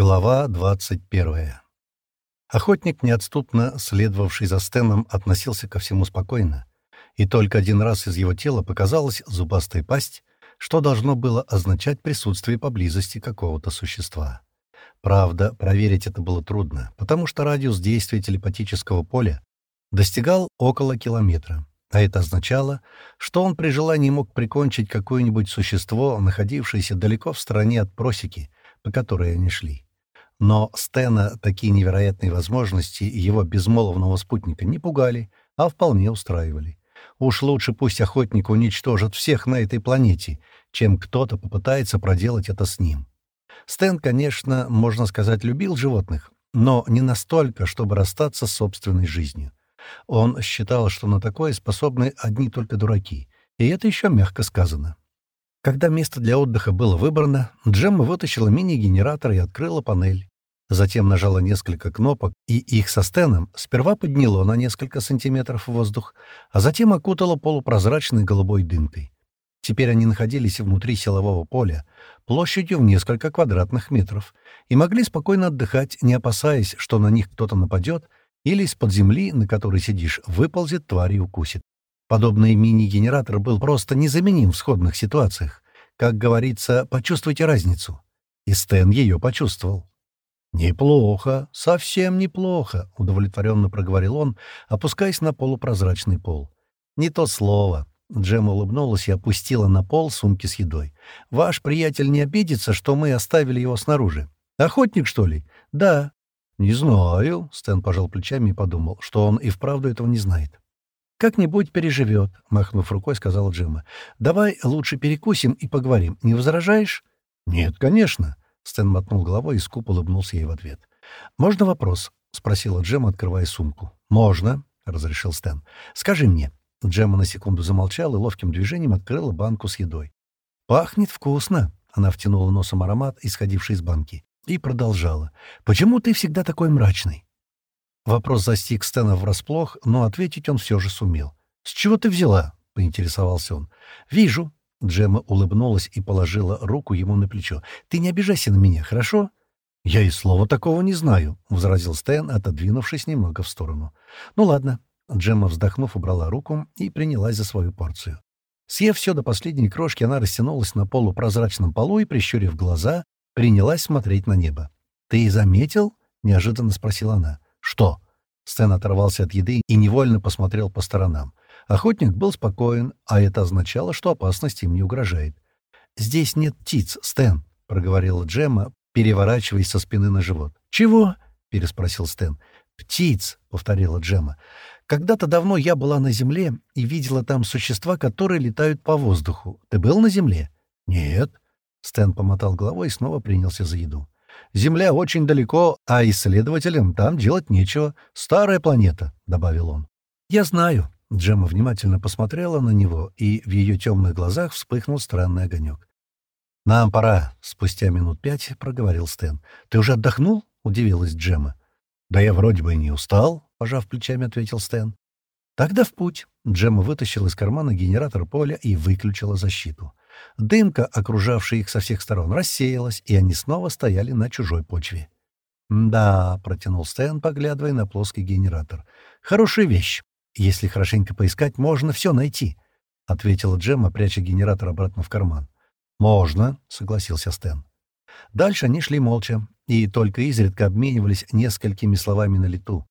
Глава 21. Охотник, неотступно следовавший за Стеном, относился ко всему спокойно, и только один раз из его тела показалась зубастая пасть, что должно было означать присутствие поблизости какого-то существа. Правда, проверить это было трудно, потому что радиус действия телепатического поля достигал около километра, а это означало, что он при желании мог прикончить какое-нибудь существо, находившееся далеко в стороне от просеки, по которой они шли. Но Стена такие невероятные возможности его безмолвного спутника не пугали, а вполне устраивали. Уж лучше пусть охотник уничтожит всех на этой планете, чем кто-то попытается проделать это с ним. Стэн, конечно, можно сказать, любил животных, но не настолько, чтобы расстаться с собственной жизнью. Он считал, что на такое способны одни только дураки, и это еще мягко сказано. Когда место для отдыха было выбрано, Джемма вытащила мини-генератор и открыла панель. Затем нажала несколько кнопок, и их со Стеном сперва подняло на несколько сантиметров в воздух, а затем окутало полупрозрачной голубой дымкой. Теперь они находились внутри силового поля, площадью в несколько квадратных метров, и могли спокойно отдыхать, не опасаясь, что на них кто-то нападет, или из-под земли, на которой сидишь, выползет тварь и укусит. Подобный мини-генератор был просто незаменим в сходных ситуациях. Как говорится, почувствуйте разницу. И Стэн ее почувствовал. «Неплохо, совсем неплохо», — удовлетворенно проговорил он, опускаясь на полупрозрачный пол. «Не то слово». Джем улыбнулась и опустила на пол сумки с едой. «Ваш приятель не обидится, что мы оставили его снаружи? Охотник, что ли?» «Да». «Не знаю», — Стэн пожал плечами и подумал, что он и вправду этого не знает. «Как-нибудь переживет», — махнув рукой, сказала Джима. «Давай лучше перекусим и поговорим. Не возражаешь?» «Нет, конечно», — Стэн мотнул головой и скуп улыбнулся ей в ответ. «Можно вопрос?» — спросила Джема, открывая сумку. «Можно», — разрешил Стэн. «Скажи мне». Джема на секунду замолчала и ловким движением открыла банку с едой. «Пахнет вкусно», — она втянула носом аромат, исходивший из банки, и продолжала. «Почему ты всегда такой мрачный?» Вопрос застиг Стэна врасплох, но ответить он все же сумел. «С чего ты взяла?» — поинтересовался он. «Вижу». Джема улыбнулась и положила руку ему на плечо. «Ты не обижайся на меня, хорошо?» «Я и слова такого не знаю», — возразил Стэн, отодвинувшись немного в сторону. «Ну ладно». Джемма, вздохнув, убрала руку и принялась за свою порцию. Съев все до последней крошки, она растянулась на полупрозрачном полу и, прищурив глаза, принялась смотреть на небо. «Ты заметил?» — неожиданно спросила она. «Что?» Стэн оторвался от еды и невольно посмотрел по сторонам. Охотник был спокоен, а это означало, что опасность им не угрожает. «Здесь нет птиц, Стэн», — проговорила Джемма, переворачиваясь со спины на живот. «Чего?» — переспросил Стэн. «Птиц», — повторила Джемма. «Когда-то давно я была на Земле и видела там существа, которые летают по воздуху. Ты был на Земле?» «Нет». Стэн помотал головой и снова принялся за еду. Земля очень далеко, а исследователям там делать нечего. Старая планета», — добавил он. «Я знаю». Джемма внимательно посмотрела на него, и в ее темных глазах вспыхнул странный огонек. «Нам пора», — спустя минут пять проговорил Стэн. «Ты уже отдохнул?» — удивилась Джемма. «Да я вроде бы и не устал», — пожав плечами, ответил Стэн. «Тогда в путь». Джемма вытащила из кармана генератор поля и выключила защиту. Дымка, окружавшая их со всех сторон, рассеялась, и они снова стояли на чужой почве. «Да», — протянул Стэн, поглядывая на плоский генератор. «Хорошая вещь. Если хорошенько поискать, можно все найти», — ответила Джемма, пряча генератор обратно в карман. «Можно», — согласился Стэн. Дальше они шли молча и только изредка обменивались несколькими словами на лету.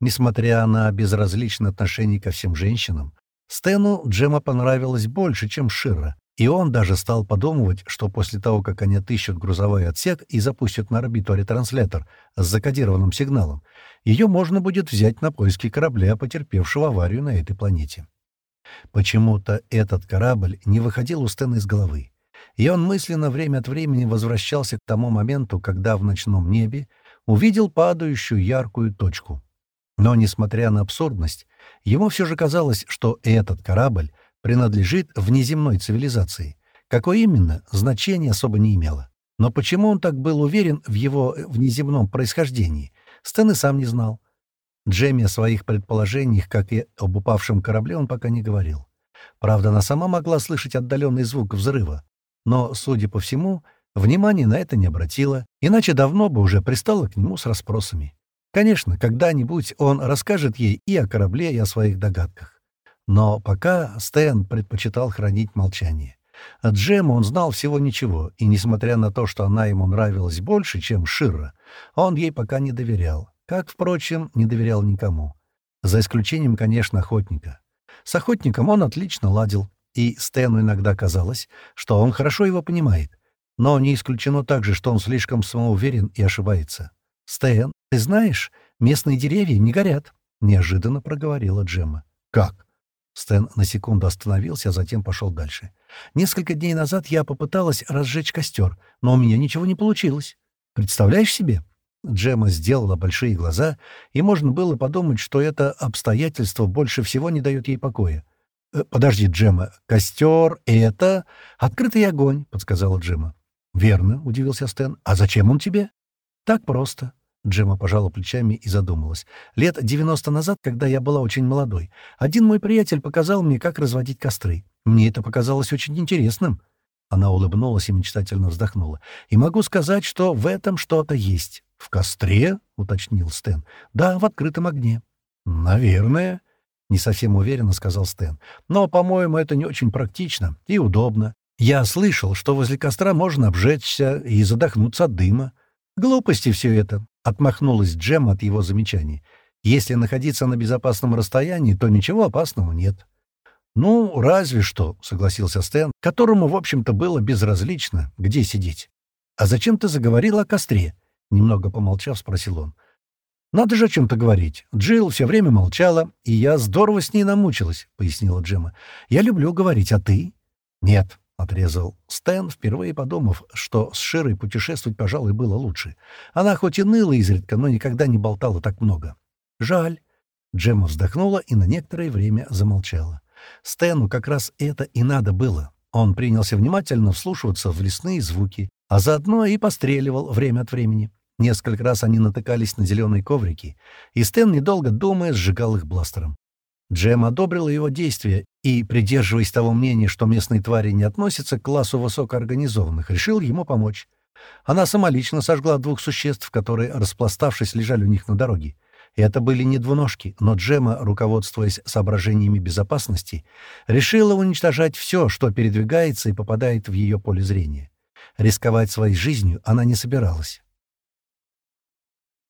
Несмотря на безразличное отношение ко всем женщинам, Стэну Джема понравилась больше, чем Шира, и он даже стал подумывать, что после того, как они отыщут грузовой отсек и запустят на орбиту ретранслятор с закодированным сигналом, ее можно будет взять на поиски корабля, потерпевшего аварию на этой планете. Почему-то этот корабль не выходил у Стэна из головы, и он мысленно время от времени возвращался к тому моменту, когда в ночном небе увидел падающую яркую точку. Но, несмотря на абсурдность, ему все же казалось, что этот корабль — принадлежит внеземной цивилизации. Какое именно, значение особо не имело. Но почему он так был уверен в его э, внеземном происхождении, Стэн и сам не знал. Джемми о своих предположениях, как и об упавшем корабле, он пока не говорил. Правда, она сама могла слышать отдаленный звук взрыва, но, судя по всему, внимания на это не обратила, иначе давно бы уже пристала к нему с расспросами. Конечно, когда-нибудь он расскажет ей и о корабле, и о своих догадках. Но пока Стэн предпочитал хранить молчание. От Джема он знал всего ничего, и, несмотря на то, что она ему нравилась больше, чем Ширра, он ей пока не доверял, как, впрочем, не доверял никому. За исключением, конечно, охотника. С охотником он отлично ладил, и Стэну иногда казалось, что он хорошо его понимает. Но не исключено также, что он слишком самоуверен и ошибается. «Стэн, ты знаешь, местные деревья не горят», — неожиданно проговорила Джемма. «Как?» Стэн на секунду остановился, а затем пошел дальше. «Несколько дней назад я попыталась разжечь костер, но у меня ничего не получилось. Представляешь себе?» Джема сделала большие глаза, и можно было подумать, что это обстоятельство больше всего не дает ей покоя. «Э, «Подожди, Джема, костер — это...» «Открытый огонь», — подсказала Джема. «Верно», — удивился Стэн. «А зачем он тебе?» «Так просто». Джема пожала плечами и задумалась. «Лет девяносто назад, когда я была очень молодой, один мой приятель показал мне, как разводить костры. Мне это показалось очень интересным». Она улыбнулась и мечтательно вздохнула. «И могу сказать, что в этом что-то есть». «В костре?» — уточнил Стэн. «Да, в открытом огне». «Наверное», — не совсем уверенно сказал Стэн. «Но, по-моему, это не очень практично и удобно. Я слышал, что возле костра можно обжечься и задохнуться от дыма. Глупости все это», — отмахнулась Джем от его замечаний. «Если находиться на безопасном расстоянии, то ничего опасного нет». «Ну, разве что», — согласился Стэн, которому, в общем-то, было безразлично, где сидеть. «А зачем ты заговорил о костре?» — немного помолчав, спросил он. «Надо же о чем-то говорить. Джилл все время молчала, и я здорово с ней намучилась», — пояснила Джема. «Я люблю говорить, а ты?» «Нет», — отрезал Стэн, впервые подумав, что с Широй путешествовать, пожалуй, было лучше. Она хоть и ныла изредка, но никогда не болтала так много. «Жаль». Джемма вздохнула и на некоторое время замолчала. Стэну как раз это и надо было. Он принялся внимательно вслушиваться в лесные звуки, а заодно и постреливал время от времени. Несколько раз они натыкались на зеленые коврики, и Стэн, недолго думая, сжигал их бластером. Джем одобрил его действия и, придерживаясь того мнения, что местные твари не относятся к классу высокоорганизованных, решил ему помочь. Она самолично сожгла двух существ, которые, распластавшись, лежали у них на дороге. Это были не двуножки, но Джема, руководствуясь соображениями безопасности, решила уничтожать все, что передвигается и попадает в ее поле зрения. Рисковать своей жизнью она не собиралась.